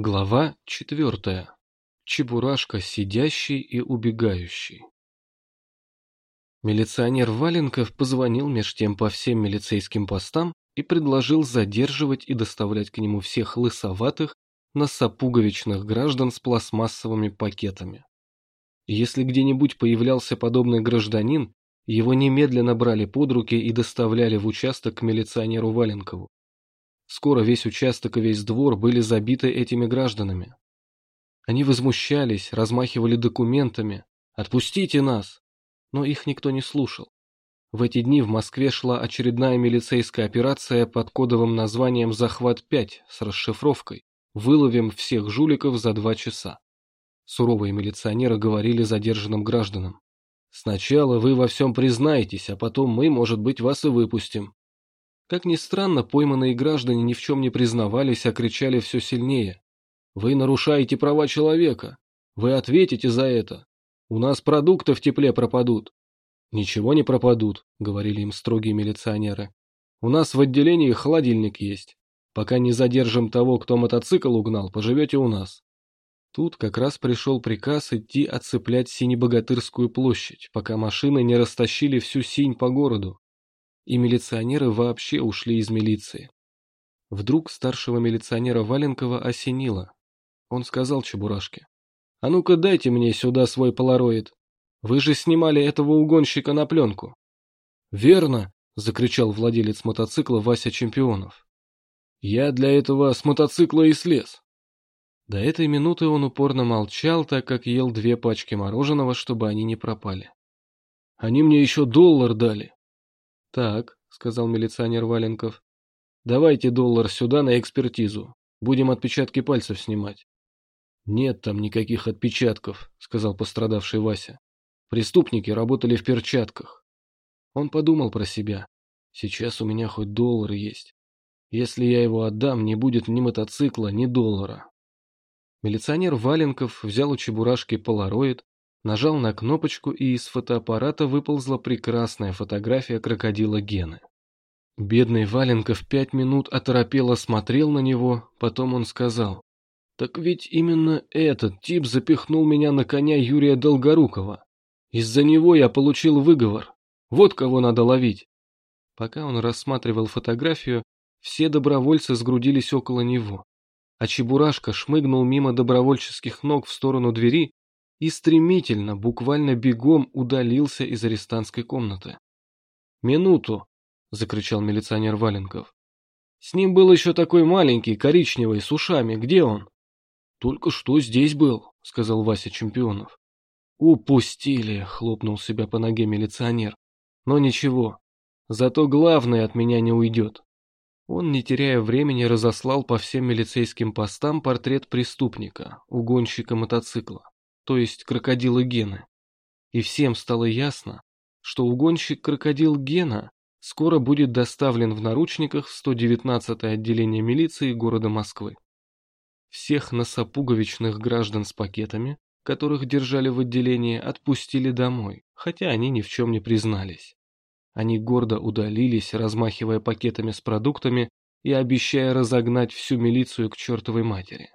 Глава четвертая. Чебурашка сидящий и убегающий. Милиционер Валенков позвонил меж тем по всем милицейским постам и предложил задерживать и доставлять к нему всех лысоватых, носопуговичных граждан с пластмассовыми пакетами. Если где-нибудь появлялся подобный гражданин, его немедленно брали под руки и доставляли в участок к милиционеру Валенкову. Скоро весь участок и весь двор были забиты этими гражданами. Они возмущались, размахивали документами. «Отпустите нас!» Но их никто не слушал. В эти дни в Москве шла очередная милицейская операция под кодовым названием «Захват-5» с расшифровкой «Выловим всех жуликов за два часа». Суровые милиционеры говорили задержанным гражданам. «Сначала вы во всем признаетесь, а потом мы, может быть, вас и выпустим. Как ни странно, пойманные граждане ни в чем не признавались, а кричали все сильнее. «Вы нарушаете права человека! Вы ответите за это! У нас продукты в тепле пропадут!» «Ничего не пропадут», — говорили им строгие милиционеры. «У нас в отделении холодильник есть. Пока не задержим того, кто мотоцикл угнал, поживете у нас». Тут как раз пришел приказ идти отцеплять Синебогатырскую площадь, пока машины не растащили всю синь по городу и милиционеры вообще ушли из милиции. Вдруг старшего милиционера Валенкова осенило. Он сказал Чебурашке. «А ну-ка дайте мне сюда свой полароид. Вы же снимали этого угонщика на пленку». «Верно!» — закричал владелец мотоцикла Вася Чемпионов. «Я для этого с мотоцикла и слез». До этой минуты он упорно молчал, так как ел две пачки мороженого, чтобы они не пропали. «Они мне еще доллар дали. «Так», — сказал милиционер Валенков, — «давайте доллар сюда на экспертизу. Будем отпечатки пальцев снимать». «Нет там никаких отпечатков», — сказал пострадавший Вася. «Преступники работали в перчатках». Он подумал про себя. «Сейчас у меня хоть доллар есть. Если я его отдам, не будет ни мотоцикла, ни доллара». Милиционер Валенков взял у Чебурашки полароид, Нажал на кнопочку, и из фотоаппарата выползла прекрасная фотография крокодила Гены. Бедный Валенков пять минут оторопело смотрел на него, потом он сказал, «Так ведь именно этот тип запихнул меня на коня Юрия Долгорукова. Из-за него я получил выговор. Вот кого надо ловить». Пока он рассматривал фотографию, все добровольцы сгрудились около него, а Чебурашка шмыгнул мимо добровольческих ног в сторону двери и стремительно, буквально бегом удалился из арестантской комнаты. «Минуту!» — закричал милиционер Валенков. «С ним был еще такой маленький, коричневый, с ушами. Где он?» «Только что здесь был», — сказал Вася Чемпионов. «Упустили!» — хлопнул себя по ноге милиционер. «Но ничего, зато главное от меня не уйдет». Он, не теряя времени, разослал по всем милицейским постам портрет преступника, угонщика мотоцикла то есть крокодила Гена. И всем стало ясно, что угонщик крокодил Гена скоро будет доставлен в наручниках в 119-е отделение милиции города Москвы. Всех носопуговичных граждан с пакетами, которых держали в отделении, отпустили домой, хотя они ни в чем не признались. Они гордо удалились, размахивая пакетами с продуктами и обещая разогнать всю милицию к чертовой матери.